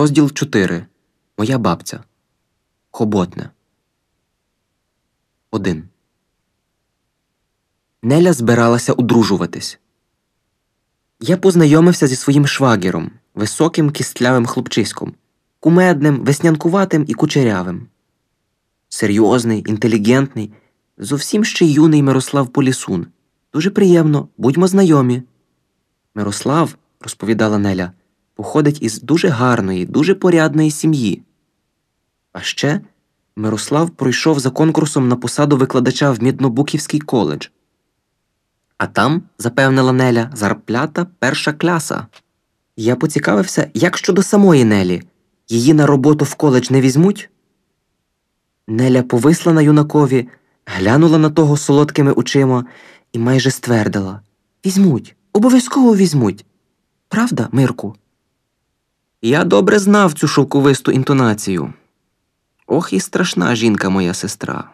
Розділ 4. Моя бабця. Хоботне. 1. Неля збиралася одружуватись. Я познайомився зі своїм швагіром, високим кістлявим хлопчиськом, кумедним, веснянкуватим і кучерявим. Серйозний, інтелігентний, зовсім ще юний Мирослав Полісун. Дуже приємно, будьмо знайомі. Мирослав, розповідала Неля, походить із дуже гарної, дуже порядної сім'ї. А ще Мирослав пройшов за конкурсом на посаду викладача в Міднобуківський коледж. А там, запевнила Неля, зарплята перша кляса. Я поцікавився, як щодо самої Нелі. Її на роботу в коледж не візьмуть? Неля повисла на юнакові, глянула на того солодкими очима і майже ствердила Візьмуть, обов'язково візьмуть. Правда, Мирку? Я добре знав цю шовковисту інтонацію. Ох і страшна жінка моя сестра.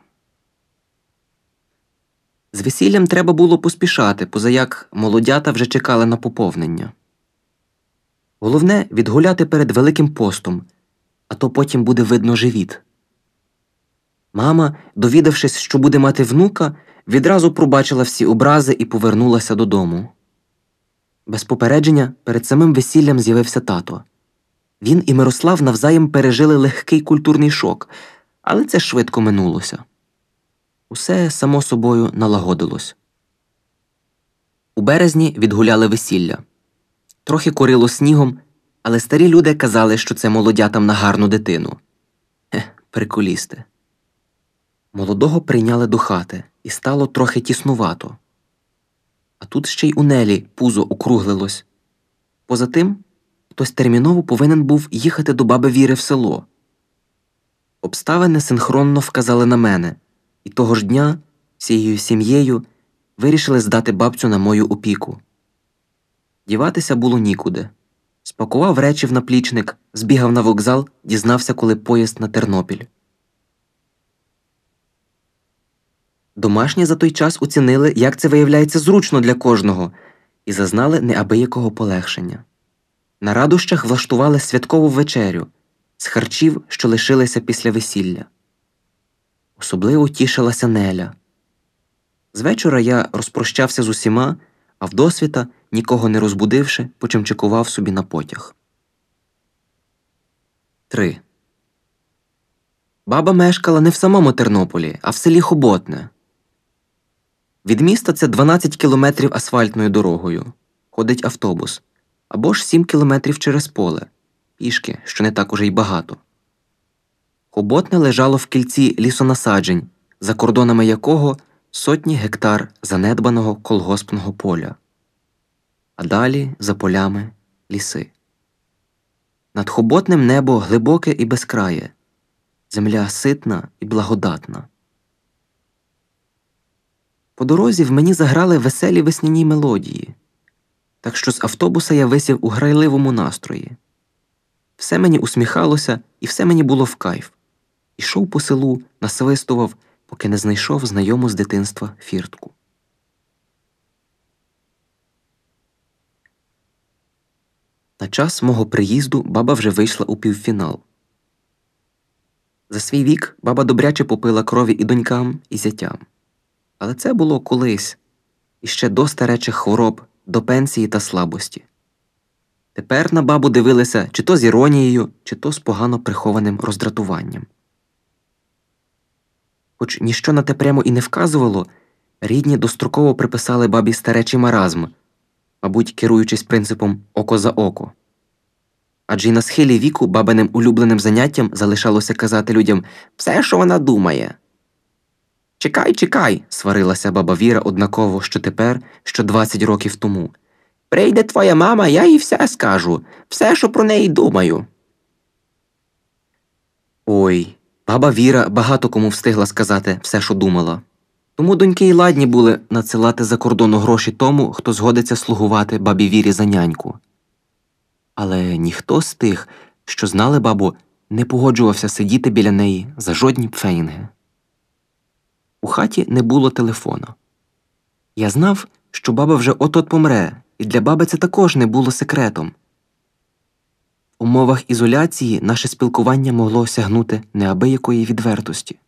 З весіллям треба було поспішати, позаяк молодята вже чекали на поповнення. Головне відгуляти перед Великим постом, а то потім буде видно живіт. Мама, довідавшись, що буде мати внука, відразу пробачила всі образи і повернулася додому. Без попередження перед самим весіллям з'явився тато. Він і Мирослав навзаєм пережили легкий культурний шок, але це швидко минулося. Усе само собою налагодилось. У березні відгуляли весілля. Трохи корило снігом, але старі люди казали, що це молодятам на гарну дитину. Хе, приколісти. Молодого прийняли до хати, і стало трохи тіснувато. А тут ще й у Нелі пузо округлилось. Поза тим, хтось терміново повинен був їхати до баби Віри в село. Обставини синхронно вказали на мене, і того ж дня всією сім'єю вирішили здати бабцю на мою опіку. Діватися було нікуди. Спакував речі в наплічник, збігав на вокзал, дізнався, коли поїзд на Тернопіль. Домашні за той час оцінили, як це виявляється зручно для кожного, і зазнали неабиякого полегшення. На радощах влаштували святкову вечерю з харчів, що лишилися після весілля. Особливо тішилася Неля. З вечора я розпрощався з усіма, а вдосвіта, нікого не розбудивши, почимчикував собі на потяг. 3. Баба мешкала не в самому Тернополі, а в селі Хоботне. Від міста це 12 кілометрів асфальтною дорогою. Ходить автобус, або ж 7 кілометрів через поле, пішки, що не так уже й багато. Хоботне лежало в кільці лісонасаджень, за кордонами якого сотні гектар занедбаного колгоспного поля, а далі за полями ліси. Над хоботним небо глибоке і безкрає, земля ситна і благодатна. По дорозі в мені заграли веселі весняні мелодії, так що з автобуса я висів у грайливому настрої. Все мені усміхалося, і все мені було в кайф. Ішов по селу, насвистував, поки не знайшов знайому з дитинства фіртку. На час мого приїзду баба вже вийшла у півфінал. За свій вік баба добряче попила крові і донькам, і зятям. Але це було колись іще до старечих хвороб, до пенсії та слабості. Тепер на бабу дивилися чи то з іронією, чи то з погано прихованим роздратуванням. Хоч ніщо на те прямо і не вказувало, рідні достроково приписали бабі старечий маразм, мабуть, керуючись принципом око за око. Адже й на схилі віку бабиним улюбленим заняттям залишалося казати людям все, що вона думає. Чекай, чекай, сварилася баба Віра однаково що тепер, що 20 років тому. Прийде твоя мама, я їй все скажу, все, що про неї думаю. Ой, баба Віра багато кому встигла сказати все, що думала. Тому доньки й ладні були надсилати за кордону гроші тому, хто згодиться слугувати бабі Вірі за няньку. Але ніхто з тих, що знали бабу, не погоджувався сидіти біля неї за жодні пфенінги. У хаті не було телефона. Я знав, що баба вже от от помре, і для баби це також не було секретом. У умовах ізоляції наше спілкування могло осягнути неабиякої відвертості.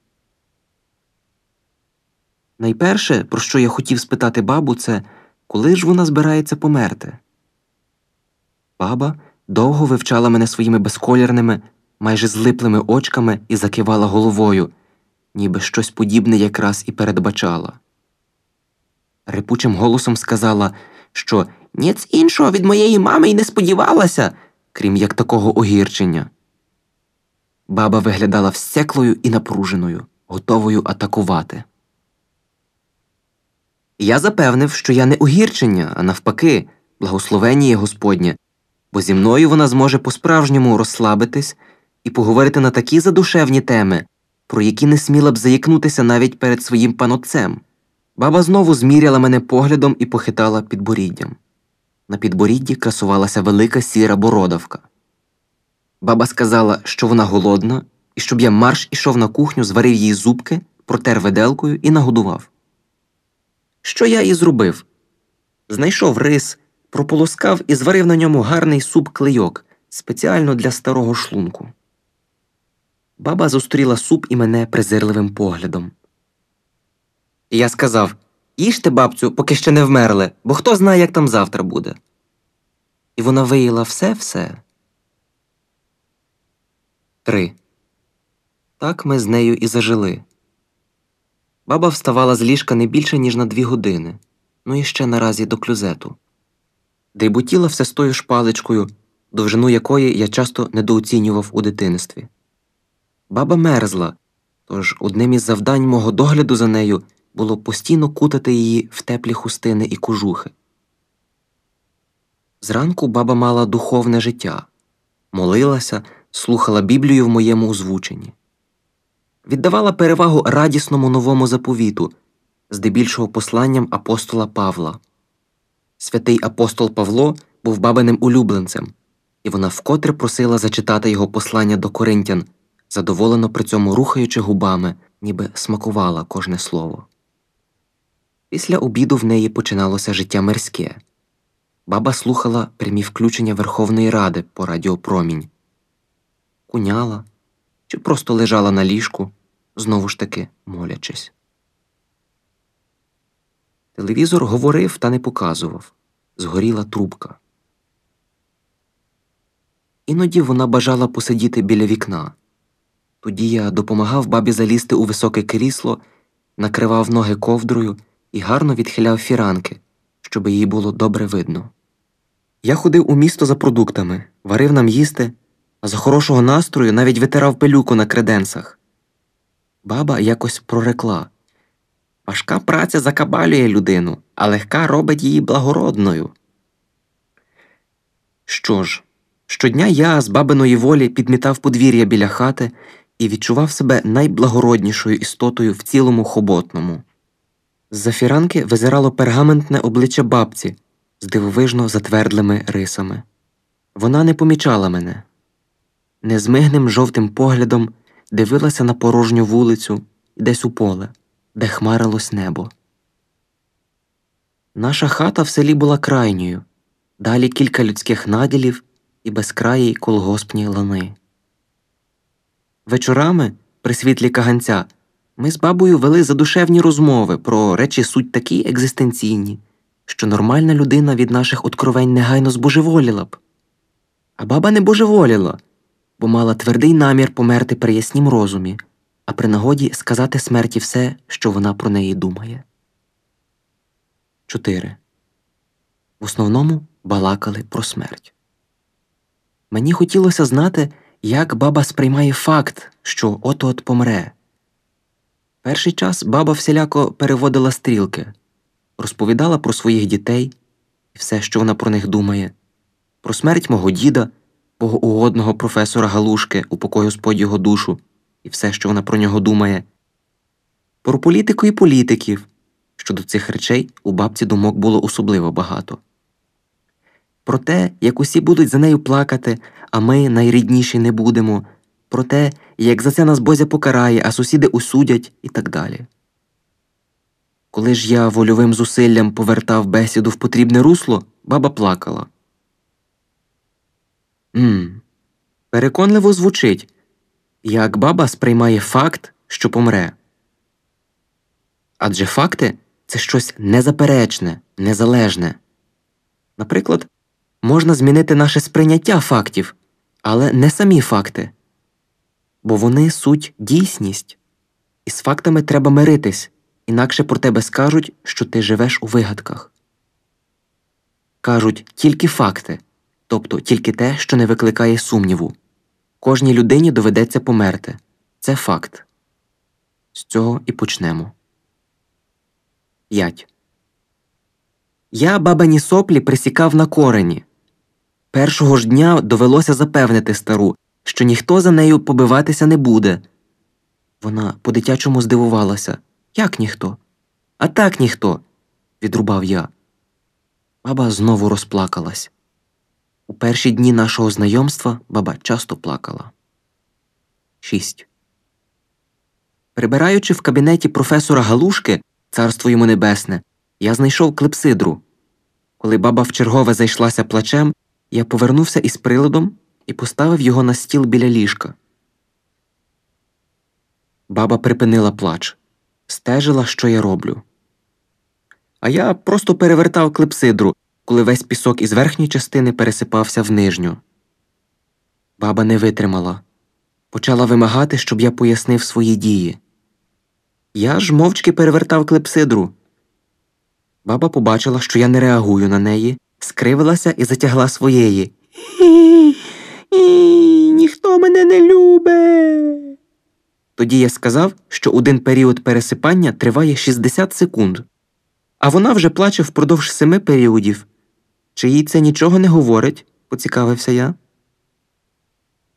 Найперше, про що я хотів спитати бабу, це коли ж вона збирається померти. Баба довго вивчала мене своїми безколірними, майже злиплими очками і закивала головою, ніби щось подібне якраз і передбачала. Рипучим голосом сказала, що ніц іншого від моєї мами й не сподівалася, крім як такого огірчення. Баба виглядала всеклою і напруженою, готовою атакувати. Я запевнив, що я не огірчення, а навпаки, благословення Господнє, бо зі мною вона зможе по-справжньому розслабитись і поговорити на такі задушевні теми, про які не сміла б заїкнутися навіть перед своїм панотцем. Баба знову зміряла мене поглядом і похитала підборіддям. На підборідді красувалася велика сіра бородавка. Баба сказала, що вона голодна, і щоб я марш ішов на кухню, зварив їй зубки, протер виделкою і нагодував. Що я і зробив? Знайшов рис, прополоскав і зварив на ньому гарний суп клейок спеціально для старого шлунку. Баба зустріла суп і мене презирливим поглядом. Я сказав Їжте, бабцю, поки ще не вмерли, бо хто знає, як там завтра буде. І вона виїла все все. Три. Так ми з нею і зажили. Баба вставала з ліжка не більше, ніж на дві години, ну і ще наразі до клюзету. Дріботіла все з тою шпаличкою, довжину якої я часто недооцінював у дитинстві. Баба мерзла, тож одним із завдань мого догляду за нею було постійно кутати її в теплі хустини і кожухи. Зранку баба мала духовне життя, молилася, слухала Біблію в моєму озвученні, віддавала перевагу радісному новому заповіту, здебільшого посланням апостола Павла. Святий апостол Павло був бабиним улюбленцем, і вона вкотре просила зачитати його послання до коринтян, задоволено при цьому рухаючи губами, ніби смакувала кожне слово. Після обіду в неї починалося життя мирське. Баба слухала прямі включення Верховної Ради по радіопромінь, куняла чи просто лежала на ліжку, знову ж таки молячись. Телевізор говорив та не показував згоріла трубка. Іноді вона бажала посидіти біля вікна. Тоді я допомагав бабі залізти у високе крісло, накривав ноги ковдрою і гарно відхиляв фіранки, щоб її було добре видно. Я ходив у місто за продуктами, варив нам їсти, а за хорошого настрою навіть витирав пилюку на креденсах. Баба якось прорекла важка праця закабалює людину, а легка робить її благородною. Що ж, щодня я з бабиної волі підмітав подвір'я біля хати і відчував себе найблагороднішою істотою в цілому хоботному. З-за фіранки визирало пергаментне обличчя бабці з дивовижно затвердлими рисами. Вона не помічала мене. Незмигним жовтим поглядом дивилася на порожню вулицю десь у поле, де хмарилось небо. Наша хата в селі була крайньою, далі кілька людських наділів і безкраї колгоспні лани. Вечорами, при світлі каганця, ми з бабою вели задушевні розмови про речі суть такі екзистенційні, що нормальна людина від наших откровень негайно збожеволіла б. А баба не божеволіла, бо мала твердий намір померти при яснім розумі, а при нагоді сказати смерті все, що вона про неї думає. 4. В основному балакали про смерть. Мені хотілося знати, як баба сприймає факт, що от от помре. Перший час баба всіляко переводила стрілки, розповідала про своїх дітей і все, що вона про них думає, про смерть мого діда, богоугодного професора Галушки, упокой Господь його душу, і все, що вона про нього думає, про політику і політиків. Щодо цих речей у бабці думок було особливо багато. Про те, як усі будуть за нею плакати, а ми найрідніші не будемо, про те, як за це нас Бозя покарає, а сусіди усудять і так далі. Коли ж я вольовим зусиллям повертав бесіду в потрібне русло, баба плакала. «Мм, Переконливо звучить, як баба сприймає факт, що помре. Адже факти це щось незаперечне, незалежне. Наприклад, можна змінити наше сприйняття фактів, але не самі факти, бо вони суть дійсність, і з фактами треба миритись, інакше про тебе скажуть, що ти живеш у вигадках. Кажуть тільки факти, тобто тільки те, що не викликає сумніву. Кожній людині доведеться померти. Це факт. З цього і почнемо. 5. Я бабані соплі присікав на корені. Першого ж дня довелося запевнити стару, що ніхто за нею побиватися не буде. Вона по дитячому здивувалася. Як ніхто? А так ніхто. відрубав я. Баба знову розплакалась. У перші дні нашого знайомства баба часто плакала. 6. Прибираючи в кабінеті професора Галушки, царство йому небесне, я знайшов клепсидру. Коли баба вчергове зайшлася плачем, я повернувся із приладом і поставив його на стіл біля ліжка. Баба припинила плач, стежила, що я роблю. А я просто перевертав клепсидру, коли весь пісок із верхньої частини пересипався в нижню. Баба не витримала, почала вимагати, щоб я пояснив свої дії. Я ж мовчки перевертав клепсидру. Баба побачила, що я не реагую на неї, скривилася і затягла своєї. Ніхто мене не любить. Тоді я сказав, що один період пересипання триває 60 секунд, а вона вже плаче впродовж семи періодів. Чи їй це нічого не говорить? поцікавився я.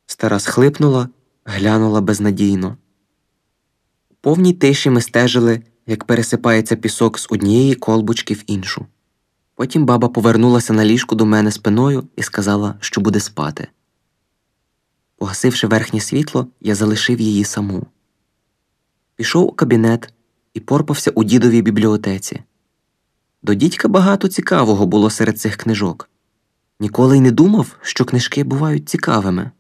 Стара схлипнула, глянула безнадійно. У повній тиші ми стежили, як пересипається пісок з однієї колбочки в іншу. Потім баба повернулася на ліжку до мене спиною і сказала, що буде спати. Погасивши верхнє світло, я залишив її саму. Пішов у кабінет і порпався у дідовій бібліотеці. До дідька багато цікавого було серед цих книжок. Ніколи й не думав, що книжки бувають цікавими.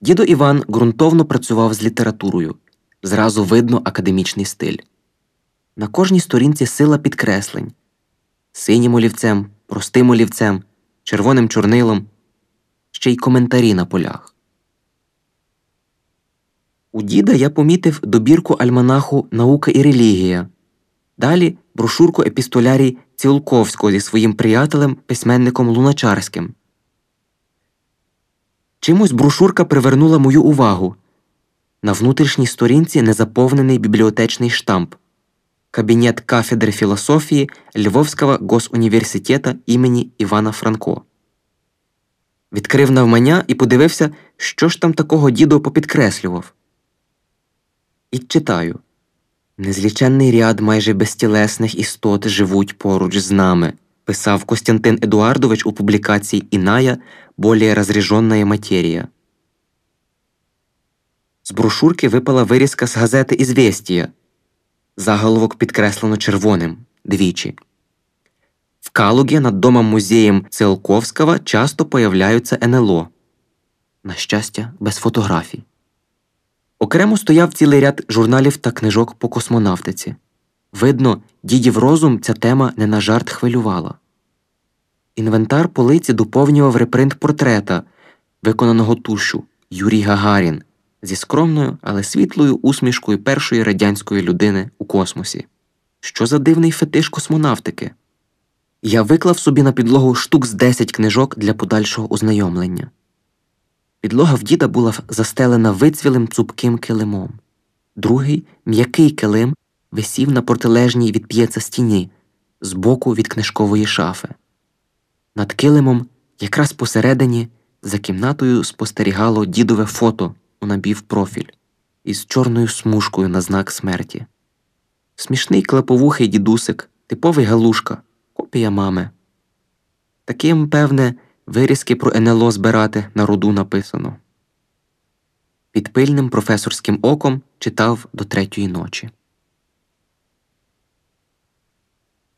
Дідо Іван ґрунтовно працював з літературою зразу видно академічний стиль. На кожній сторінці сила підкреслень синім олівцем, простим олівцем, червоним чорнилом, ще й коментарі на полях. У діда я помітив добірку альманаху Наука і релігія. Далі брошурку епістолярій Цілковського зі своїм приятелем, письменником Луначарським. Чимось брошурка привернула мою увагу. На внутрішній сторінці незаповнений бібліотечний штамп Кабінет кафедри філософії Львовського госуніверситета імені Івана Франко. Відкрив навмання і подивився, що ж там такого дідо попідкреслював. І читаю Незліченний ряд майже безтілесних істот живуть поруч з нами, писав Костянтин Едуардович у публікації Іная более розріжонна матерія. З брошурки випала вирізка з газети «Ізвєстія». Заголовок підкреслено червоним двічі. В Калугі над домом музеєм Циолковського часто появляються НЛО. На щастя, без фотографій. Окремо стояв цілий ряд журналів та книжок по космонавтиці. Видно, дідів розум ця тема не на жарт хвилювала. Інвентар полиці доповнював репринт портрета, виконаного тушу Юрій Гагарін зі скромною, але світлою усмішкою першої радянської людини у космосі. Що за дивний фетиш космонавтики? Я виклав собі на підлогу штук з десять книжок для подальшого ознайомлення. Підлога в діда була застелена вицвілим цупким килимом. Другий м'який килим висів на протилежній від п'єца стіні, збоку від книжкової шафи. Над килимом, якраз посередині, за кімнатою спостерігало дідове фото у напівпрофіль із чорною смужкою на знак смерті. Смішний клеповухий дідусик, типовий галушка, копія мами. Таким, певне, вирізки про НЛО збирати на роду написано. Під пильним професорським оком читав до третьої ночі.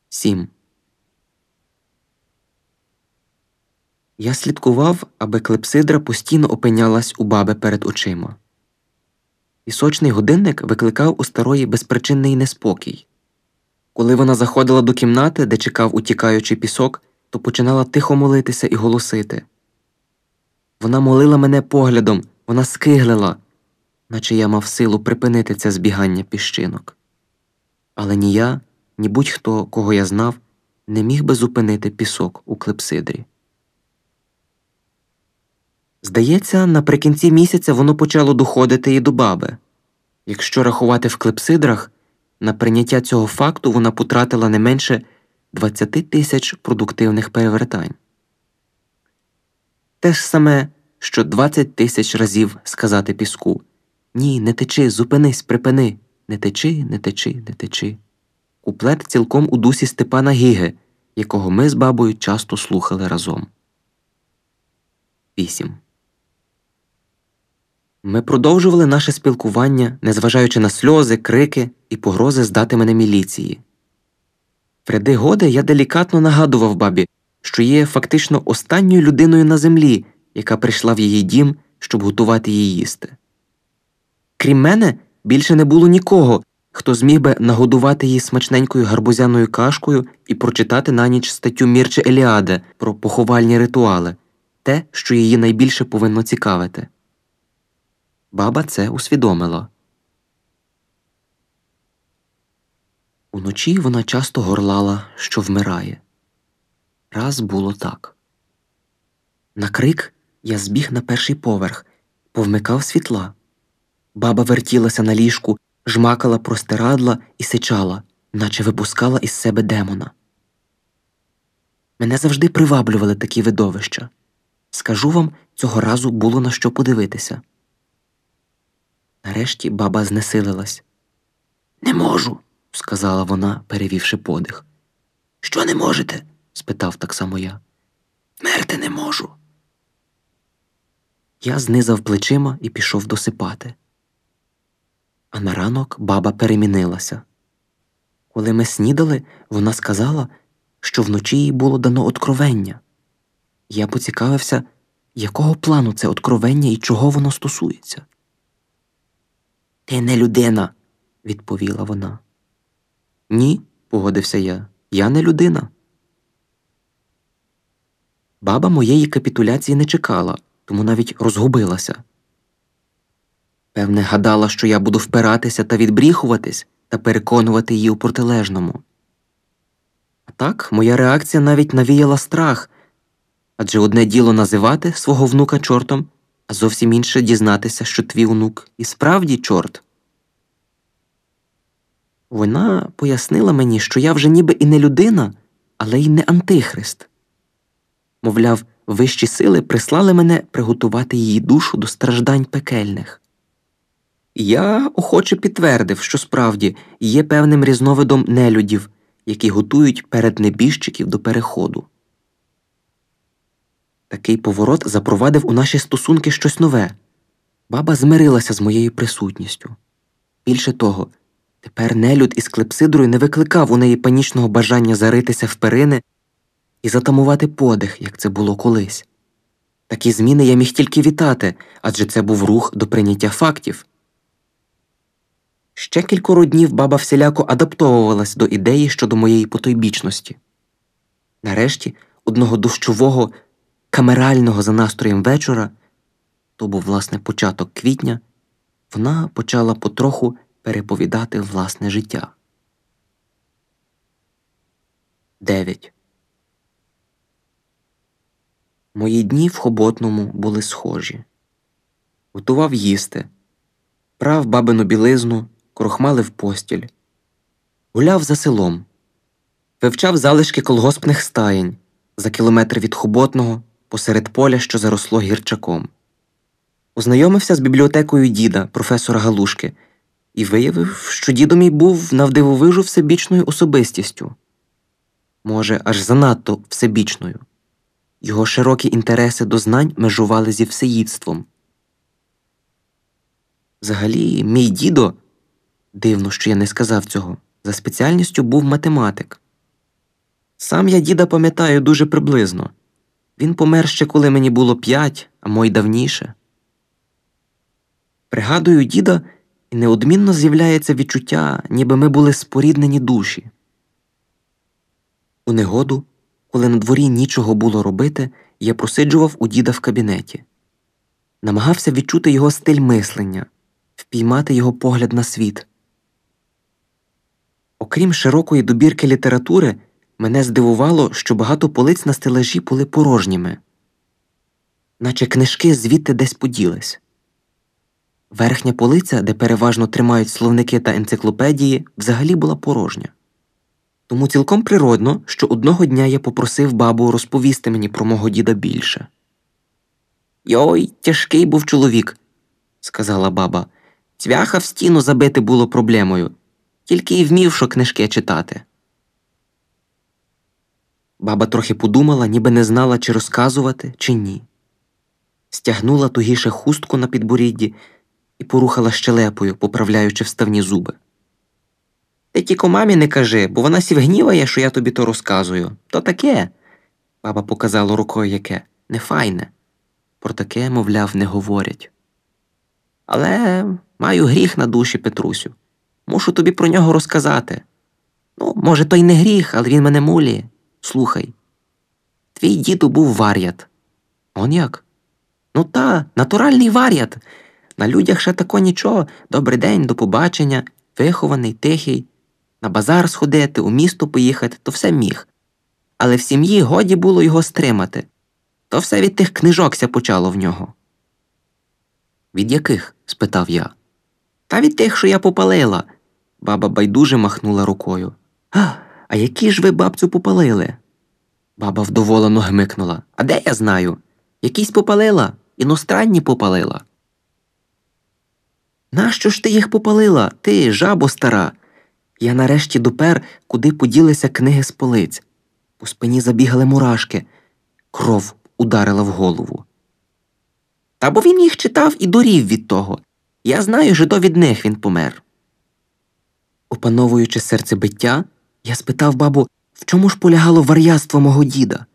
7. Я слідкував, аби клепсидра постійно опинялась у баби перед очима. Пісочний годинник викликав у старої безпричинний неспокій. Коли вона заходила до кімнати, де чекав утікаючий пісок, то починала тихо молитися і голосити. Вона молила мене поглядом, вона скиглила, наче я мав силу припинити це збігання піщинок. Але ні я, ні будь-хто, кого я знав, не міг би зупинити пісок у клепсидрі. Здається, наприкінці місяця воно почало доходити і до баби. Якщо рахувати в клепсидрах, на прийняття цього факту вона потратила не менше 20 тисяч продуктивних перевертань. Те ж саме, що 20 тисяч разів сказати піску Ні, не течи, зупинись, припини, не течи, не течи, не течи. Куплет цілком у дусі Степана Гіги, якого ми з бабою часто слухали разом. 8. Ми продовжували наше спілкування, незважаючи на сльози, крики і погрози здати мене міліції. Вреди годи я делікатно нагадував бабі, що є фактично останньою людиною на землі, яка прийшла в її дім, щоб готувати її їсти. Крім мене, більше не було нікого, хто зміг би нагодувати її смачненькою гарбузяною кашкою і прочитати на ніч статтю Мірче Еліаде про поховальні ритуали те, що її найбільше повинно цікавити. Баба це усвідомила. Уночі вона часто горлала, що вмирає. Раз було так. На крик я збіг на перший поверх, повмикав світла. Баба вертілася на ліжку, жмакала простирадла і сичала, наче випускала із себе демона. Мене завжди приваблювали такі видовища. Скажу вам, цього разу було на що подивитися. Нарешті баба знесилилась. Не можу, сказала вона, перевівши подих. Що не можете? спитав так само я. Вмерти не можу. Я знизав плечима і пішов досипати. А на ранок баба перемінилася. Коли ми снідали, вона сказала, що вночі їй було дано откровення. Я поцікавився, якого плану це откровення і чого воно стосується. Ти не людина, відповіла вона. Ні, погодився я. Я не людина. Баба моєї капітуляції не чекала, тому навіть розгубилася. Певне, гадала, що я буду впиратися та відбріхуватись та переконувати її у протилежному. А так, моя реакція навіть навіяла страх адже одне діло називати свого внука чортом, а зовсім інше дізнатися, що твій онук і справді чорт. Вона пояснила мені, що я вже ніби і не людина, але й не антихрист. Мовляв, вищі сили прислали мене приготувати її душу до страждань пекельних. Я охоче підтвердив, що справді є певним різновидом нелюдів, які готують перед небіжчиків до переходу. Такий поворот запровадив у наші стосунки щось нове. Баба змирилася з моєю присутністю. Більше того, тепер нелюд із клепсидрою не викликав у неї панічного бажання заритися в перини і затамувати подих, як це було колись. Такі зміни я міг тільки вітати, адже це був рух до прийняття фактів. Ще кількоро днів баба всіляко адаптовувалась до ідеї щодо моєї потойбічності. Нарешті, одного дощового камерального за настроєм вечора, то був власне початок квітня, вона почала потроху переповідати власне життя. 9. Мої дні в хоботному були схожі. Готував їсти, прав бабину білизну, крохмалив постіль, гуляв за селом, вивчав залишки колгоспних стаєнь за кілометр від хоботного посеред поля, що заросло гірчаком. Ознайомився з бібліотекою діда, професора Галушки, і виявив, що дідо мій був навдивовижу всебічною особистістю, може, аж занадто всебічною. Його широкі інтереси до знань межували зі всеїдством. Взагалі, мій дідо, дивно, що я не сказав цього, за спеціальністю був математик. Сам я діда пам'ятаю дуже приблизно. Він помер ще коли мені було п'ять, а мой давніше. Пригадую діда, і неодмінно з'являється відчуття, ніби ми були споріднені душі. У негоду, коли на дворі нічого було робити, я просиджував у діда в кабінеті, намагався відчути його стиль мислення, впіймати його погляд на світ. Окрім широкої добірки літератури, мене здивувало, що багато полиць на стелажі були порожніми, наче книжки звідти десь поділись. Верхня полиця, де переважно тримають словники та енциклопедії, взагалі була порожня. Тому цілком природно, що одного дня я попросив бабу розповісти мені про мого діда більше. Йой, тяжкий був чоловік, сказала баба. Цвяха в стіну забити було проблемою, тільки й вмів, що книжки читати. Баба трохи подумала, ніби не знала, чи розказувати, чи ні. Стягнула тугіше хустку на підборідді і порухала щелепою, поправляючи вставні зуби. Ти тільки мамі не кажи, бо вона сів гніває, що я тобі то розказую. То таке. Баба показала рукою яке нефайне. Про таке, мовляв, не говорять. Але маю гріх на душі, Петрусю. Мушу тобі про нього розказати. Ну, може, то й не гріх, але він мене муліє. Слухай. Твій діду був вар'ят. Он як? Ну та, натуральний вар'ят. На людях ще тако нічого. Добрий день, до побачення, вихований, тихий, на базар сходити, у місто поїхати, то все міг. Але в сім'ї годі було його стримати. То все від тих книжокся почало в нього. Від яких? спитав я. Та від тих, що я попалила. Баба байдуже махнула рукою. А, а які ж ви бабцю попалили? Баба вдоволено гмикнула. А де я знаю? Якісь попалила, іностранні попалила. Нащо ж ти їх попалила, ти, жабо стара? Я нарешті допер, куди поділися книги з полиць. По спині забігали мурашки, кров ударила в голову. Та бо він їх читав і дурів від того. Я знаю, що то від них він помер. Опановуючи серцебиття, я спитав бабу, в чому ж полягало вар'яство мого діда.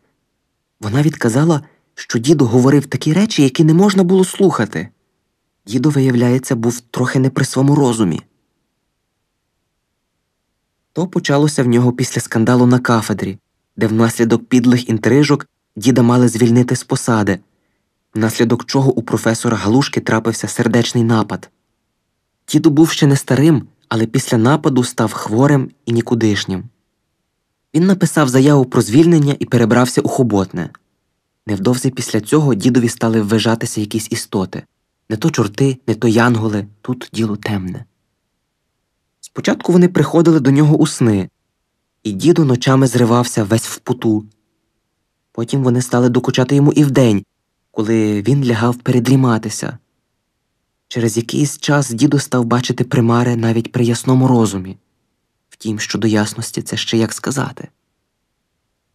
Вона відказала, що дідо говорив такі речі, які не можна було слухати. Дідо, виявляється, був трохи не при своєму розумі. То почалося в нього після скандалу на кафедрі, де внаслідок підлих інтрижок діда мали звільнити з посади, внаслідок чого у професора Галушки трапився сердечний напад. Дідо був ще не старим, але після нападу став хворим і нікудишнім. Він написав заяву про звільнення і перебрався у хоботне. Невдовзі після цього дідові стали ввижатися якісь істоти не то чорти, не то янголи, тут діло темне. Спочатку вони приходили до нього у сни, і дідо ночами зривався весь в путу. Потім вони стали докучати йому і вдень, коли він лягав передріматися. Через якийсь час дідо став бачити примари навіть при ясному розумі. Втім, щодо ясності це ще як сказати.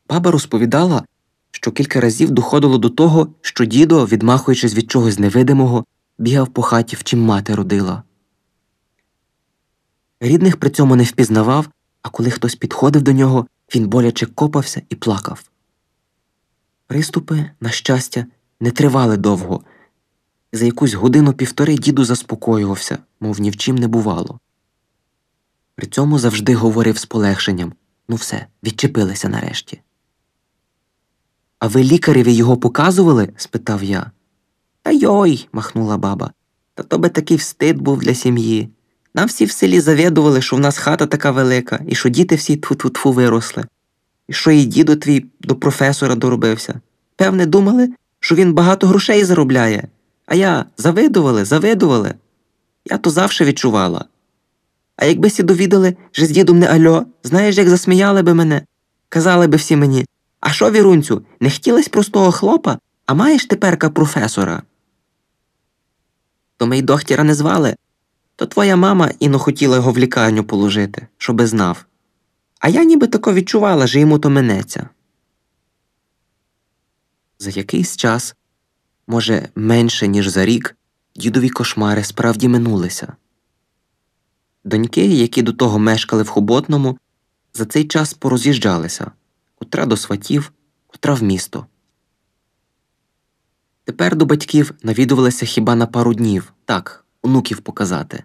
Баба розповідала, що кілька разів доходило до того, що дідо, відмахуючись від чогось невидимого, бігав по хаті, в чим мати родила. Рідних при цьому не впізнавав, а коли хтось підходив до нього, він боляче копався і плакав. Приступи, на щастя, не тривали довго. За якусь годину півтори діду заспокоювався, мов ні в чим не бувало. При цьому завжди говорив з полегшенням ну все, відчепилися нарешті. А ви лікареві його показували? спитав я. Та йой, махнула баба. Та то би такий встид був для сім'ї. Нам всі в селі завідували, що в нас хата така велика, і що діти всі тфу-тфу виросли, і що і дідо твій до професора доробився. Певне, думали, що він багато грошей заробляє. А я завидували, завидували. Я то завше відчувала. А якби сі довідали, що з дідом не альо, знаєш, як засміяли би мене, казали би всі мені А що, Вірунцю, не хотілось простого хлопа, а маєш теперка професора? То ми й дохтіра не звали, то твоя мама іно хотіла його в лікарню положити, щоби знав. А я ніби тако відчувала, що йому то минеться. За якийсь час, може, менше, ніж за рік, дідові кошмари справді минулися. Доньки, які до того мешкали в Хоботному, за цей час пороз'їжджалися котра до сватів, котра в місто. Тепер до батьків навідувалися хіба на пару днів, так, онуків показати.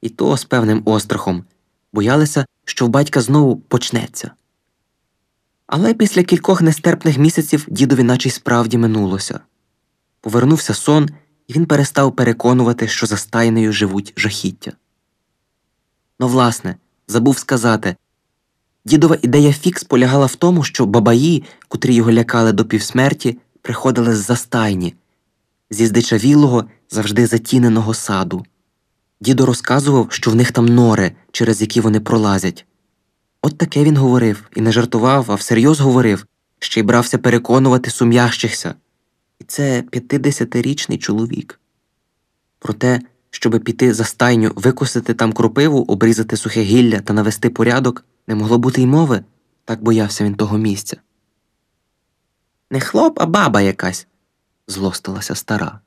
І то з певним острахом боялися, що в батька знову почнеться. Але після кількох нестерпних місяців дідові наче й справді минулося. Повернувся сон, і він перестав переконувати, що за стайнею живуть жахіття. Ну, власне, забув сказати дідова ідея фікс полягала в тому, що бабаї, котрі його лякали до півсмерті, приходили з застайні, зі здичавілого, завжди затіненого саду. Дідо розказував, що в них там нори, через які вони пролазять. От таке він говорив і не жартував, а всерйоз говорив, ще й брався переконувати сум'ящихся. І це п'ятидесятирічний чоловік. Проте, щоби піти за стайню, викосити там кропиву, обрізати сухе гілля та навести порядок, не могло бути й мови, так боявся він того місця. Не хлоп, а баба якась, злостилася стара.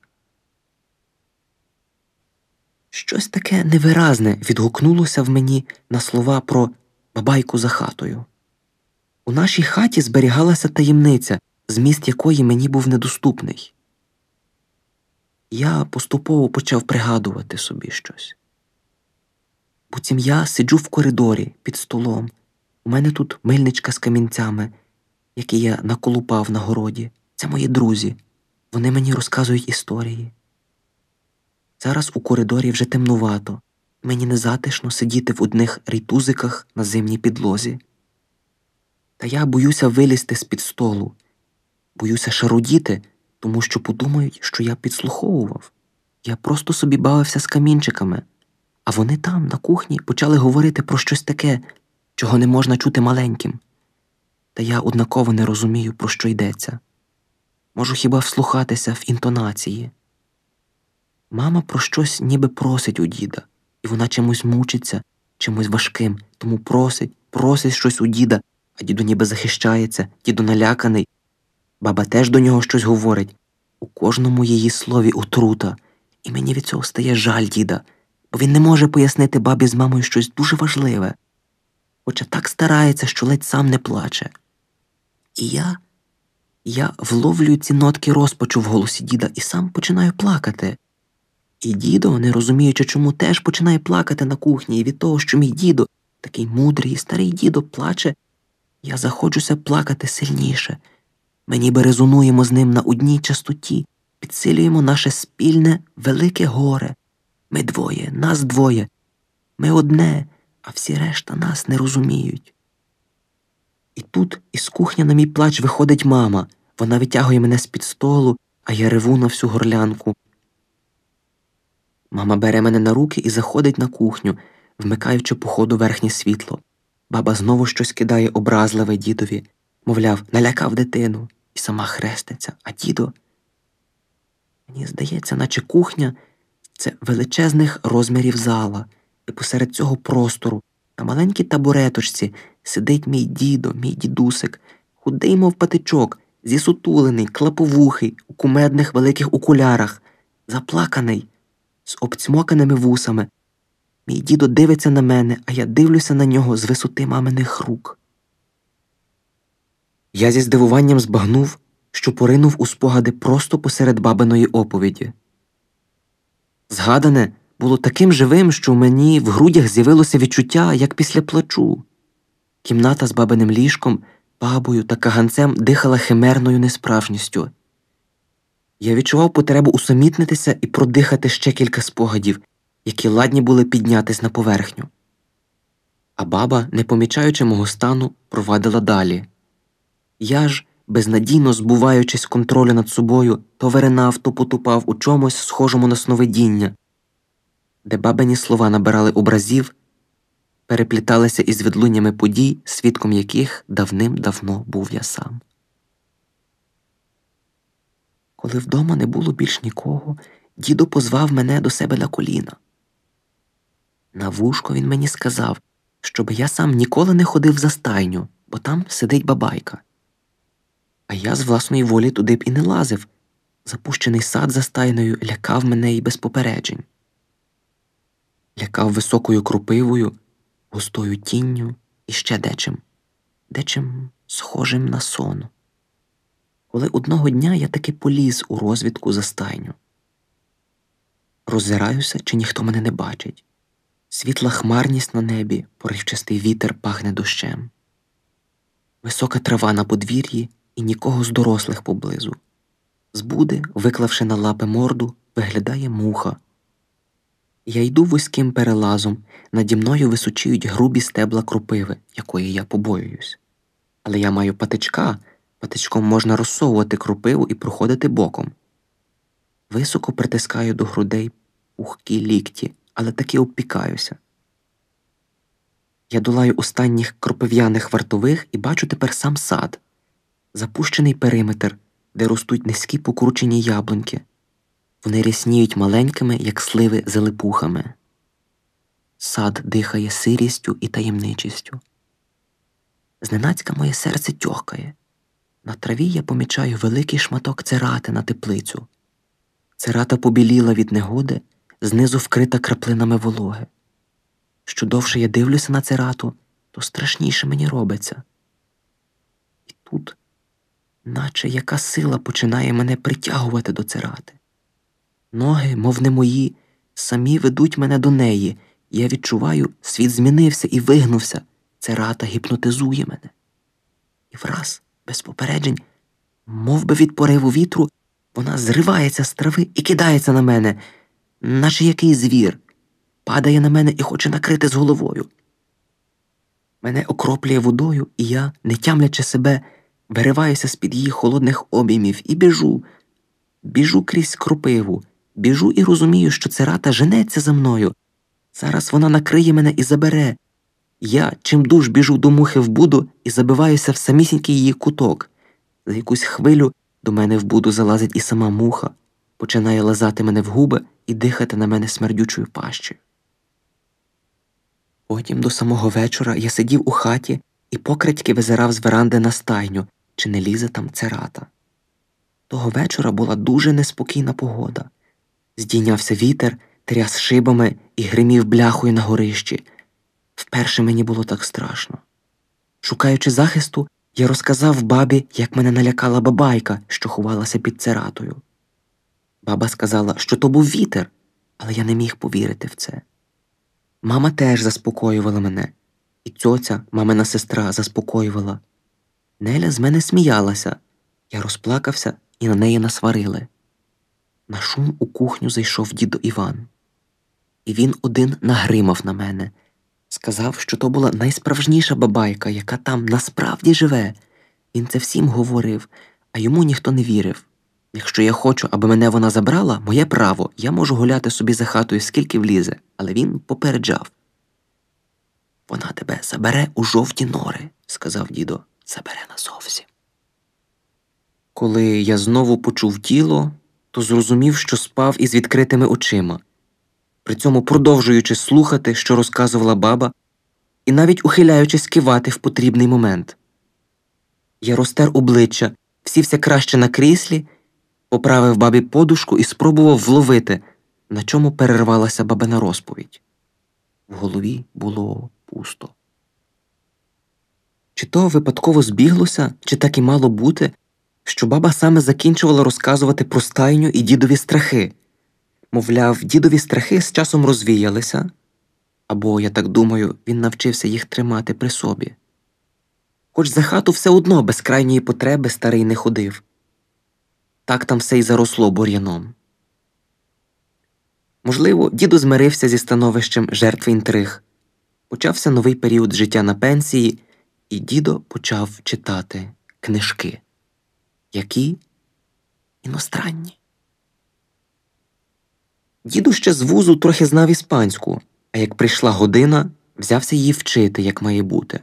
Щось таке невиразне відгукнулося в мені на слова про бабайку за хатою. У нашій хаті зберігалася таємниця, зміст якої мені був недоступний. Я поступово почав пригадувати собі щось. Буцім я сиджу в коридорі під столом. У мене тут мильничка з камінцями, які я наколупав на городі. Це мої друзі. Вони мені розказують історії. Зараз у коридорі вже темнувато, мені незатишно сидіти в одних рітузиках на зимній підлозі. Та я боюся вилізти з під столу, боюся шарудіти, тому що подумають, що я підслуховував. Я просто собі бавився з камінчиками, а вони там, на кухні, почали говорити про щось таке, чого не можна чути маленьким. Та я однаково не розумію, про що йдеться. Можу хіба вслухатися в інтонації. Мама про щось ніби просить у діда, і вона чимось мучиться, чимось важким, тому просить, просить щось у діда, а діду ніби захищається, діду наляканий. Баба теж до нього щось говорить. У кожному її слові отрута, і мені від цього стає жаль діда, бо він не може пояснити бабі з мамою щось дуже важливе, хоча так старається, що ледь сам не плаче. І я я вловлюю ці нотки розпачу в голосі діда і сам починаю плакати. І дідо, не розуміючи, чому теж починає плакати на кухні, і від того, що мій дідо, такий мудрий і старий дідо, плаче, я заходжуся плакати сильніше. Ми ніби резонуємо з ним на одній частоті, підсилюємо наше спільне велике горе. Ми двоє, нас двоє, ми одне, а всі решта нас не розуміють. І тут із кухня на мій плач виходить мама. Вона витягує мене з під столу, а я реву на всю горлянку. Мама бере мене на руки і заходить на кухню, вмикаючи по ходу верхнє світло. Баба знову щось кидає образливе дідові, мовляв, налякав дитину і сама хреститься, а дідо. Мені здається, наче кухня це величезних розмірів зала, і посеред цього простору, на маленькій табуреточці, сидить мій дідо, мій дідусик, худий, мов патичок, зісутулений, клаповухий, у кумедних великих окулярах, заплаканий з обцьмоканими вусами. Мій дідо дивиться на мене, а я дивлюся на нього з висоти маминих рук. Я зі здивуванням збагнув, що поринув у спогади просто посеред бабиної оповіді. Згадане було таким живим, що в мені в грудях з'явилося відчуття, як після плачу. Кімната з бабиним ліжком, бабою та каганцем дихала химерною несправжністю. Я відчував потребу усамітнитися і продихати ще кілька спогадів, які ладні були піднятись на поверхню. А баба, не помічаючи мого стану, провадила далі. Я ж, безнадійно збуваючись контролю над собою, то виринав, то потупав у чомусь схожому на сновидіння, де бабині слова набирали образів, перепліталися із відлуннями подій, свідком яких давним-давно був я сам. Коли вдома не було більш нікого, дідо позвав мене до себе на коліна. На вушко він мені сказав, щоб я сам ніколи не ходив за стайню, бо там сидить бабайка. А я з власної волі туди б і не лазив. Запущений сад за стайною лякав мене і без попереджень. Лякав високою кропивою, густою тінню і ще дечим, дечим схожим на сон. коли одного дня я таки поліз у розвідку за стайню. Роззираюся, чи ніхто мене не бачить. Світла хмарність на небі, поривчастий вітер пахне дощем. Висока трава на подвір'ї і нікого з дорослих поблизу. Збуди, виклавши на лапи морду, виглядає муха. Я йду вузьким перелазом, наді мною височіють грубі стебла кропиви, якої я побоююсь. Але я маю патичка, патичком можна розсовувати кропиву і проходити боком. Високо притискаю до грудей пухкі лікті, але таки обпікаюся. Я долаю останніх кропив'яних вартових і бачу тепер сам сад, запущений периметр, де ростуть низькі покручені яблуньки. Вони рясніють маленькими, як сливи залипухами. Сад дихає сирістю і таємничістю. Зненацька моє серце тьохкає. На траві я помічаю великий шматок церати на теплицю. Церата побіліла від негоди, знизу вкрита краплинами вологи. Що довше я дивлюся на церату, то страшніше мені робиться. І тут, наче яка сила починає мене притягувати до церати. Ноги, мов не мої, самі ведуть мене до неї, я відчуваю, світ змінився і вигнувся. Церата гіпнотизує мене. І враз, без попереджень, мов би від пориву вітру, вона зривається з трави і кидається на мене, наче який звір, падає на мене і хоче накрити з головою. Мене окроплює водою, і я, не тямлячи себе, вириваюся з під її холодних обіймів і біжу, біжу крізь кропиву, біжу і розумію, що церата женеться за мною. Зараз вона накриє мене і забере. Я чим дуж біжу до мухи в буду і забиваюся в самісінький її куток. За якусь хвилю до мене в буду залазить і сама муха, починає лазати мене в губи і дихати на мене смердючою пащею. Потім до самого вечора я сидів у хаті і покрадьки визирав з веранди на стайню, чи не лізе там церата. Того вечора була дуже неспокійна погода. Здійнявся вітер, тряс шибами і гримів бляхою на горищі. Вперше мені було так страшно. Шукаючи захисту, я розказав бабі, як мене налякала бабайка, що ховалася під цератою. Баба сказала, що то був вітер, але я не міг повірити в це. Мама теж заспокоювала мене, і цьоця, мамина сестра, заспокоювала. Неля з мене сміялася, я розплакався і на неї насварили. На шум у кухню зайшов дідо Іван, і він один нагримав на мене. Сказав, що то була найсправжніша бабайка, яка там насправді живе. Він це всім говорив, а йому ніхто не вірив. Якщо я хочу, аби мене вона забрала, моє право, я можу гуляти собі за хатою, скільки влізе, але він попереджав. Вона тебе забере у жовті нори, сказав дідо, забере назовсім. Коли я знову почув тіло, то зрозумів, що спав із відкритими очима при цьому продовжуючи слухати, що розказувала баба, і навіть ухиляючись кивати в потрібний момент. Я розтер обличчя, сівся краще на кріслі, поправив бабі подушку і спробував вловити, на чому перервалася бабина розповідь. В голові було пусто. Чи то випадково збіглося, чи так і мало бути, що баба саме закінчувала розказувати про стайню і дідові страхи. Мовляв, дідові страхи з часом розвіялися, або, я так думаю, він навчився їх тримати при собі. Хоч за хату все одно без крайньої потреби старий не ходив. Так там все й заросло бур'яном. Можливо, дідо змирився зі становищем жертви інтриг. Почався новий період життя на пенсії, і дідо почав читати книжки, які іностранні. Діду ще з вузу трохи знав іспанську, а як прийшла година, взявся її вчити, як має бути.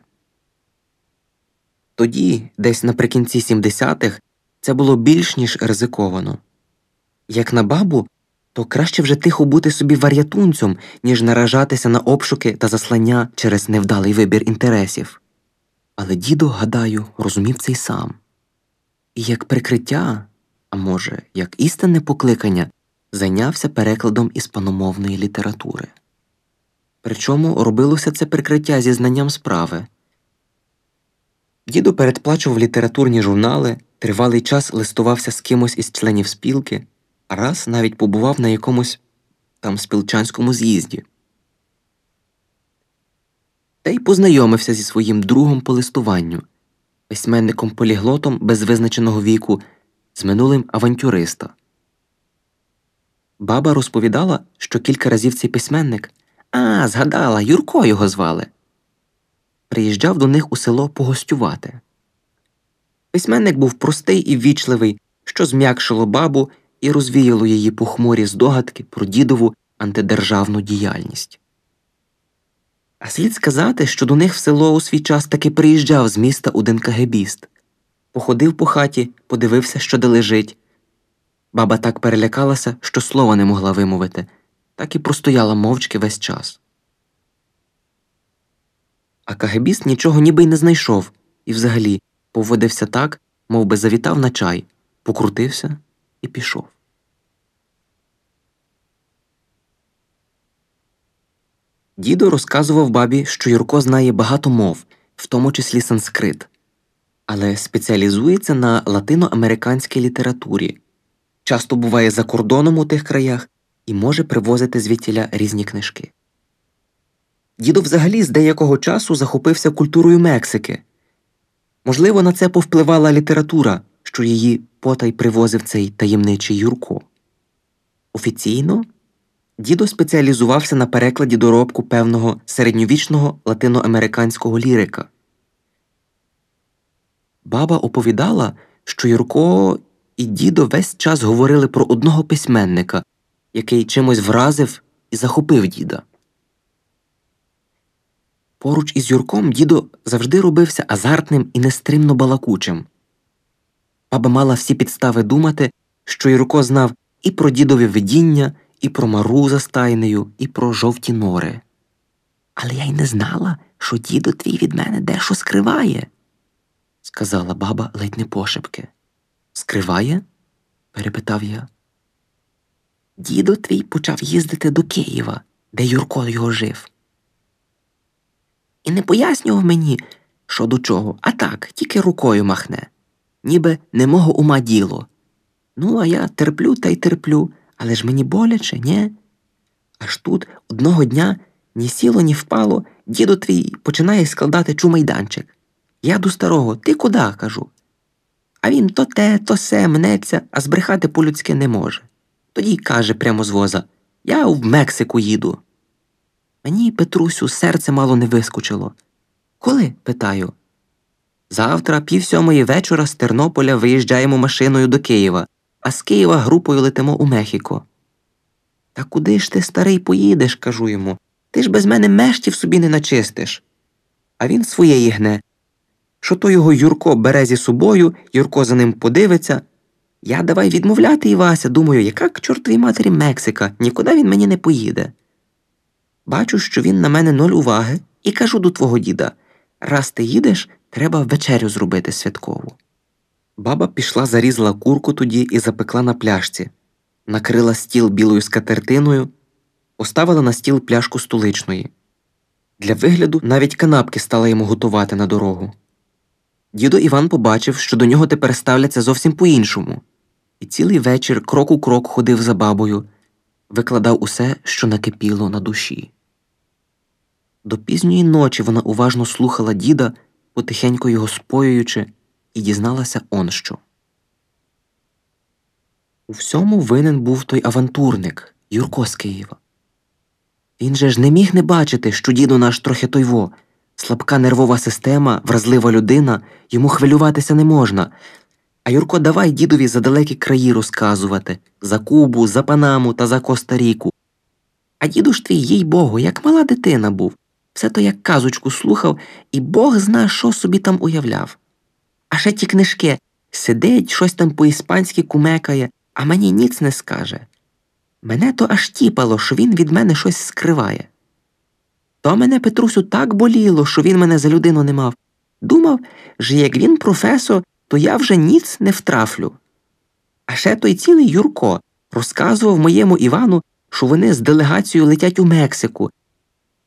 Тоді, десь наприкінці 70-х, це було більш ніж ризиковано. Як на бабу, то краще вже тихо бути собі вар'ятунцем, ніж наражатися на обшуки та заслання через невдалий вибір інтересів. Але дідо, гадаю, розумів це й сам. І як прикриття, а може, як істинне покликання, зайнявся перекладом іспаномовної літератури. Причому робилося це прикриття зі знанням справи. Діду передплачував літературні журнали, тривалий час листувався з кимось із членів спілки, а раз навіть побував на якомусь там спілчанському з'їзді. Та й познайомився зі своїм другом по листуванню, письменником поліглотом без визначеного віку, з минулим авантюриста. Баба розповідала, що кілька разів цей письменник а, згадала, Юрко його звали. Приїжджав до них у село погостювати. Письменник був простий і ввічливий, що зм'якшило бабу і розвіяло її похмурі здогадки про дідову антидержавну діяльність. А слід сказати, що до них в село у свій час таки приїжджав з міста один кагебіст. Походив по хаті, подивився, що де лежить. Баба так перелякалася, що слова не могла вимовити, так і простояла мовчки весь час. А кагебіст нічого ніби й не знайшов і взагалі поводився так, мов би завітав на чай, покрутився і пішов. Дідо розказував бабі, що Юрко знає багато мов, в тому числі санскрит, але спеціалізується на латиноамериканській літературі, часто буває за кордоном у тих краях і може привозити звідтіля різні книжки. Дідо взагалі з деякого часу захопився культурою Мексики. Можливо, на це повпливала література, що її потай привозив цей таємничий Юрко. Офіційно дідо спеціалізувався на перекладі доробку певного середньовічного латиноамериканського лірика. Баба оповідала, що Юрко і дідо весь час говорили про одного письменника, який чимось вразив і захопив діда. Поруч із Юрком дідо завжди робився азартним і нестримно балакучим. Баба мала всі підстави думати, що Юрко знав і про дідові видіння, і про мару за стайнею, і про жовті нори. Але я й не знала, що дідо твій від мене дещо скриває, сказала баба ледь не пошепки. Скриває? перепитав я. Дідо твій почав їздити до Києва, де Юрко його жив. І не пояснював мені, що до чого, а так, тільки рукою махне, ніби не мого ума діло. Ну, а я терплю та й терплю, але ж мені боляче, ні? Аж тут одного дня ні сіло, ні впало, дідо твій починає складати чумайданчик. Я до старого, ти куди? кажу. А він то те, то се мнеться, а збрехати по-людськи не може. Тоді й каже прямо з воза Я в Мексику їду. Мені, Петрусю, серце мало не вискочило. Коли? питаю. Завтра, пів сьомої вечора з Тернополя виїжджаємо машиною до Києва, а з Києва групою летимо у Мехіко. Та куди ж ти, старий, поїдеш, кажу йому. Ти ж без мене мештів собі не начистиш. А він своєї гне. Що то його Юрко бере зі собою, Юрко за ним подивиться. Я давай відмовляти Івася, думаю, яка к чортовій матері Мексика, нікуди він мені не поїде. Бачу, що він на мене ноль уваги, і кажу до твого діда раз ти їдеш, треба вечерю зробити святкову. Баба пішла, зарізала курку тоді і запекла на пляшці, накрила стіл білою скатертиною, поставила на стіл пляшку столичної. Для вигляду навіть канапки стала йому готувати на дорогу. Дідо Іван побачив, що до нього тепер ставляться зовсім по іншому, і цілий вечір крок у крок ходив за бабою, викладав усе, що накипіло на душі. До пізньої ночі вона уважно слухала діда, потихеньку його споюючи, і дізналася он що. У всьому винен був той авантурник Юрко з Києва. Він же ж не міг не бачити, що діду наш трохи тойво, слабка нервова система, вразлива людина, йому хвилюватися не можна. А Юрко, давай дідові за далекі краї розказувати за Кубу, за Панаму та за Коста-Ріку. А діду ж твій, їй Богу, як мала дитина був, все то як казочку слухав, і Бог зна, що собі там уявляв. А ще ті книжки сидить, щось там по-іспанськи кумекає, а мені ніц не скаже. Мене то аж тіпало, що він від мене щось скриває. То мене Петрусю так боліло, що він мене за людину не мав. Думав, що як він професор, то я вже ніц не втрафлю. А ще той цілий Юрко розказував моєму Івану, що вони з делегацією летять у Мексику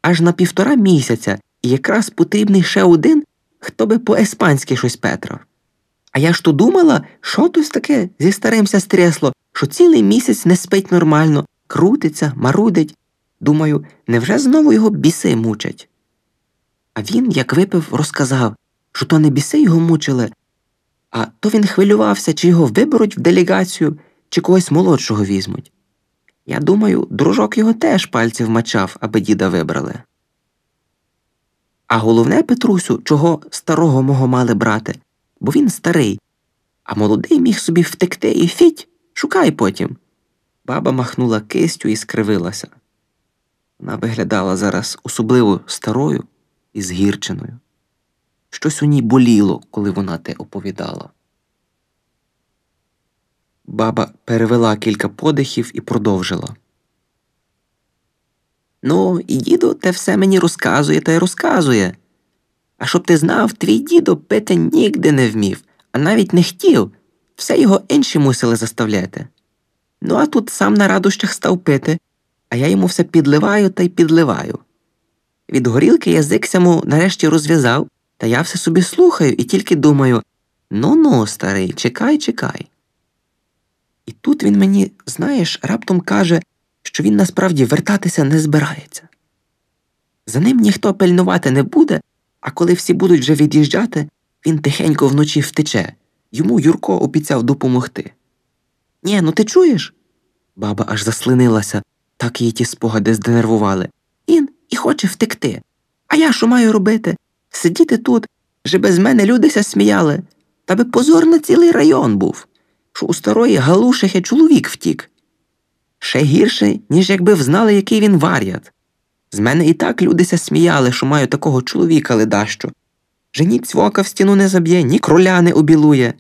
аж на півтора місяця, і якраз потрібний ще один, хто би по еспанськи щось петрав. А я ж то думала, що тут таке зі старимся стрясло, що цілий місяць не спить нормально, крутиться, марудить. Думаю, невже знову його біси мучать? А він, як випив, розказав, що то не біси його мучили, а то він хвилювався, чи його виберуть в делегацію, чи когось молодшого візьмуть. Я думаю, дружок його теж пальці вмачав, аби діда вибрали. А головне, Петрусю, чого старого мого мали брати, бо він старий, а молодий міг собі втекти і фіть, шукай потім. Баба махнула кистю і скривилася. Вона виглядала зараз особливо старою і згірченою. Щось у ній боліло, коли вона те оповідала. Баба перевела кілька подихів і продовжила. Ну, і діду те все мені розказує та й розказує. А щоб ти знав, твій дідо пити нігде не вмів, а навіть не хотів, все його інші мусили заставляти. Ну, а тут сам на радощах став пити, а я йому все підливаю та й підливаю. Від горілки язик сяму нарешті розв'язав, та я все собі слухаю і тільки думаю ну ну, старий, чекай, чекай. І тут він мені, знаєш, раптом каже, що він насправді вертатися не збирається. За ним ніхто пильнувати не буде, а коли всі будуть вже від'їжджати, він тихенько вночі втече. Йому Юрко обіцяв допомогти. Ні, ну ти чуєш? Баба аж заслинилася, так її ті спогади зденервували. Він і хоче втекти. А я що маю робити? Сидіти тут, вже без мене людися сміяли, та би позор на цілий район був, що у старої галушихи чоловік втік. Ще гірше, ніж якби взнали, який він вар'ят. З мене і так людися сміяли, що маю такого чоловіка ледащо. Же ні цвока в стіну не заб'є, ні кроля не обілує,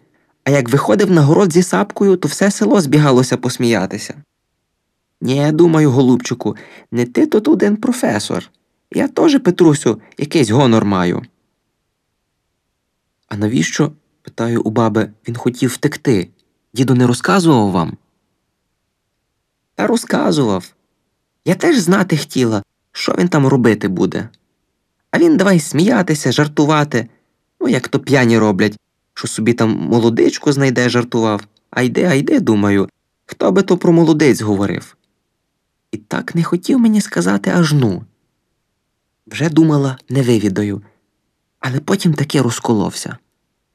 а як виходив на город зі сапкою, то все село збігалося посміятися. Ні, думаю, голубчику, не ти тут один професор. Я теж, Петрусю, якийсь гонор маю. А навіщо, питаю у баби, він хотів втекти? Діду не розказував вам? Та розказував. Я теж знати хотіла, що він там робити буде. А він давай сміятися, жартувати, ну, як то п'яні роблять, що собі там молодичку знайде, жартував. А йде, а йде, думаю, хто би то про молодиць говорив. І так не хотів мені сказати аж ну. Вже думала, не вивідаю, але потім таки розколовся.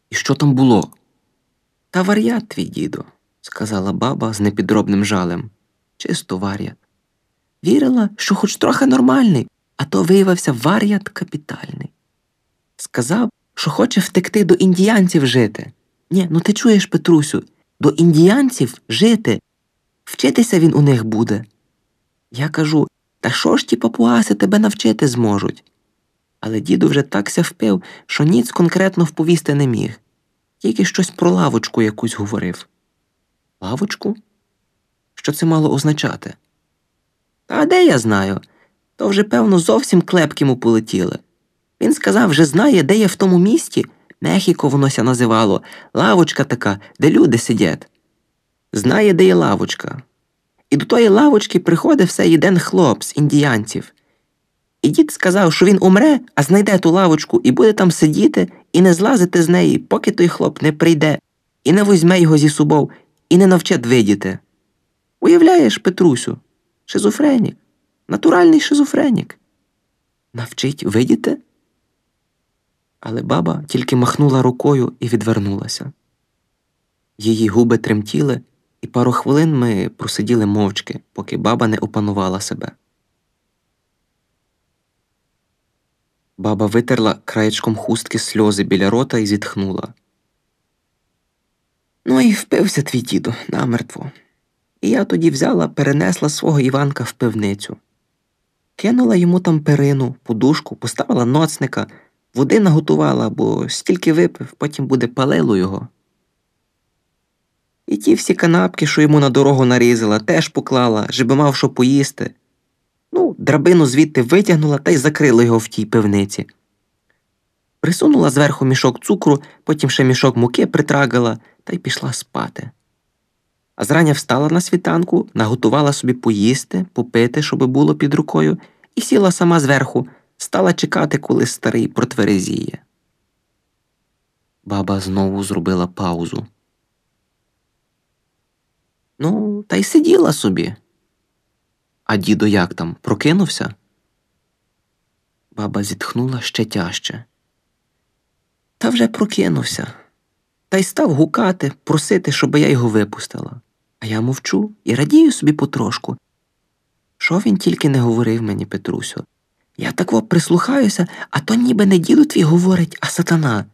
І що там було? Та вар'ят твій, діду, сказала баба з непідробним жалем. Чисто вар'ят. Вірила, що хоч трохи нормальний, а то виявився вар'ят капітальний. Сказав, що хоче втекти до індіянців жити. Ні, ну ти чуєш, Петрусю, до індіянців жити. Вчитися він у них буде. Я кажу та що ж ті папуаси тебе навчити зможуть? Але діду вже такся впив, що ніц конкретно вповісти не міг, тільки щось про лавочку якусь говорив. Лавочку? Що це мало означати? Та де я знаю? То вже, певно, зовсім клепки му полетіли. Він сказав, вже знає, де є в тому місті, Мехіко вонося називало, лавочка така, де люди сидять. Знає, де є лавочка. І до тої лавочки приходить все єден хлоп з індіянців. І дід сказав, що він умре, а знайде ту лавочку і буде там сидіти і не злазити з неї, поки той хлоп не прийде, і не возьме його зі собою, і не навчить видіти. Уявляєш, Петрусю, шизофренік, натуральний шизофренік. Навчить видіти? Але баба тільки махнула рукою і відвернулася. Її губи тремтіли і пару хвилин ми просиділи мовчки, поки баба не опанувала себе. Баба витерла краєчком хустки сльози біля рота і зітхнула. Ну і впився твій діду намертво. І я тоді взяла, перенесла свого Іванка в пивницю, кинула йому там перину, подушку, поставила ноцника, води наготувала, бо стільки випив, потім буде палило його. І ті всі канапки, що йому на дорогу нарізала, теж поклала, щоб мав що поїсти. Ну, драбину звідти витягнула та й закрила його в тій пивниці. Присунула зверху мішок цукру, потім ще мішок муки притрагала та й пішла спати. А зрання встала на світанку, наготувала собі поїсти, попити, щоб було під рукою, і сіла сама зверху, стала чекати, коли старий протверезіє. Баба знову зробила паузу. Ну, та й сиділа собі. А дідо як там, прокинувся? Баба зітхнула ще тяжче. Та вже прокинувся, та й став гукати, просити, щоб я його випустила. А я мовчу і радію собі потрошку. Що він тільки не говорив мені, Петрусю? Я тако прислухаюся, а то ніби не діду твій говорить, а сатана.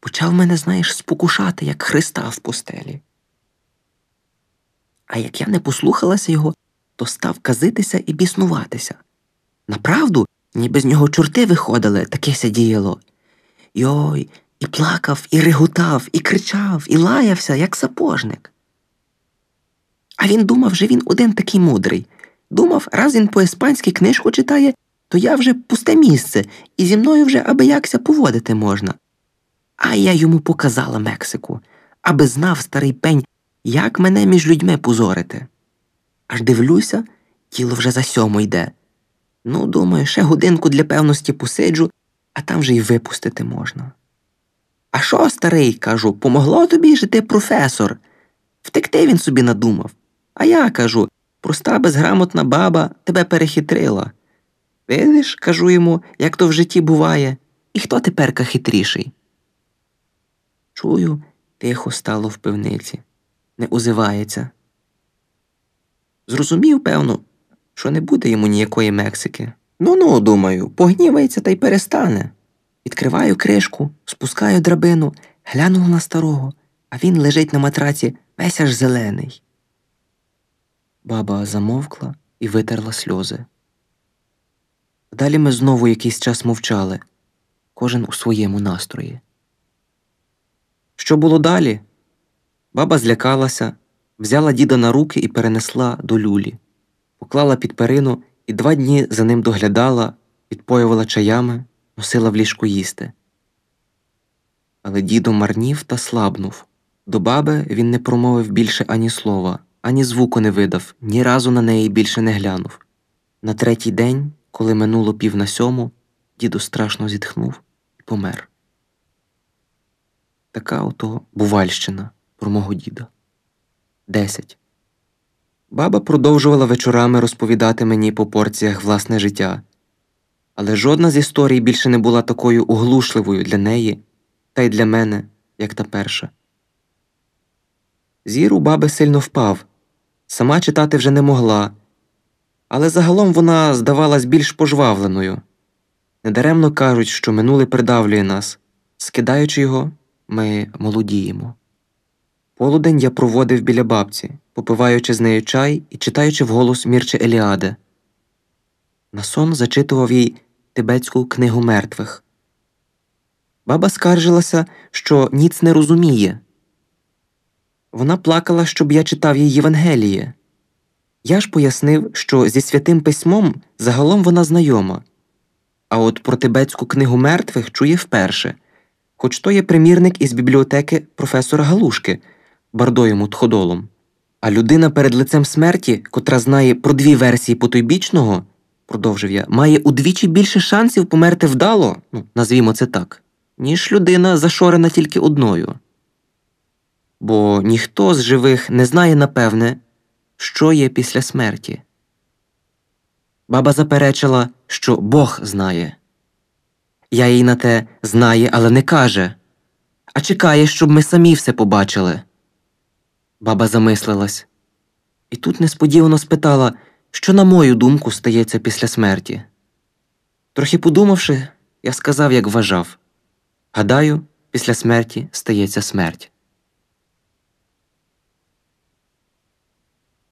Почав мене, знаєш, спокушати, як Христа в пустелі. А як я не послухалася його, то став казитися і біснуватися. Направду, ніби з нього чорти виходили, таке ся діяло. Йой, і плакав, і реготав, і кричав, і лаявся, як сапожник. А він думав, що він один такий мудрий. Думав, раз він по іспанськи книжку читає, то я вже пусте місце, і зі мною вже аби якся поводити можна. А я йому показала Мексику, аби знав старий пень, як мене між людьми позорити. Аж дивлюся, тіло вже за сьому йде. Ну, думаю, ще годинку для певності посиджу, а там вже й випустити можна. А що, старий, кажу, помогло тобі, що ти професор? Втекти він собі надумав. А я кажу, проста безграмотна баба тебе перехитрила. Видиш, кажу йому, як то в житті буває, і хто теперка хитріший? Чую, тихо стало в пивниці, не озивається. Зрозумів, певно, що не буде йому ніякої Мексики. Ну ну, думаю, погнівається та й перестане. Відкриваю кришку, спускаю драбину, глянула на старого, а він лежить на матраці весь аж зелений. Баба замовкла і витерла сльози. Далі ми знову якийсь час мовчали, кожен у своєму настрої. Що було далі? Баба злякалася, взяла діда на руки і перенесла до люлі, поклала під перину і два дні за ним доглядала, підпоювала чаями, носила в ліжку їсти. Але дідо марнів та слабнув. До баби він не промовив більше ані слова, ані звуку не видав, ні разу на неї більше не глянув. На третій день, коли минуло пів на сьому, дідо страшно зітхнув і помер. Така ото бувальщина про мого діда. Десять. Баба продовжувала вечорами розповідати мені по порціях власне життя, але жодна з історій більше не була такою оглушливою для неї та й для мене, як та перша. Зір у баби сильно впав, сама читати вже не могла, але загалом вона здавалась більш пожвавленою. Недаремно кажуть, що минуле придавлює нас, скидаючи його, ми молодіємо. Полудень я проводив біля бабці, попиваючи з нею чай і читаючи вголос Мірче Еліаде. На сон зачитував їй тибетську книгу мертвих. Баба скаржилася, що ніц не розуміє. Вона плакала, щоб я читав їй Євангеліє. Я ж пояснив, що зі святим письмом загалом вона знайома, а от про тибетську книгу мертвих чує вперше, хоч то є примірник із бібліотеки професора Галушки Бардою Мутходолом. А людина перед лицем смерті, котра знає про дві версії потойбічного, продовжив я, має удвічі більше шансів померти вдало, ну, назвімо це так, ніж людина, зашорена тільки одною. Бо ніхто з живих не знає напевне, що є після смерті. Баба заперечила, що Бог знає. Я їй на те знає, але не каже, а чекає, щоб ми самі все побачили. Баба замислилась, і тут несподівано спитала, що, на мою думку, стається після смерті. Трохи подумавши, я сказав, як вважав гадаю, після смерті стається смерть.